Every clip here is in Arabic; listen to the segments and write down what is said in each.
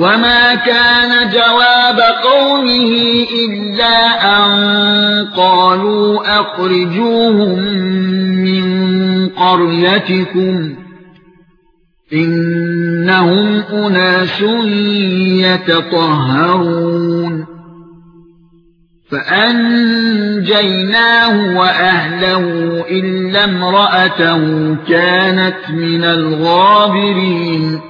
وما كان جواب قومه الا ان قالوا اخرجوهم من قريتكم انهم اناس يتطهرون فانجيناه واهله الا امراته كانت من الغابرين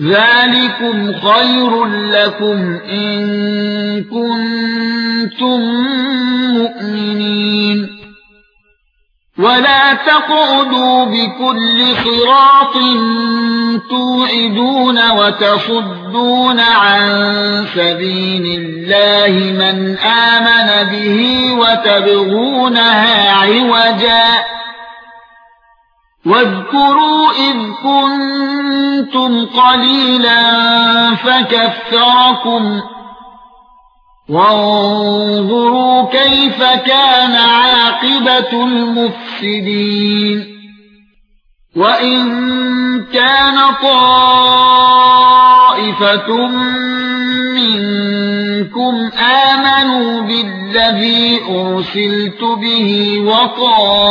ذلكم خير لكم ان كنتم مؤمنين. ولا تقعدوا بكل صراط توعدون وتصدون عن سبيل الله من آمن به وتبغونها عوجا واذكروا إذ كنتم قليلا فكثركم وانظروا كيف كان عاقبة المفسدين وَإِن كَانَ طَائِفَةٌ مِنكُمْ آمَنُوا بِالَّذِي أُرْسِلْتُ بِهِ وَطَائِفَةٌ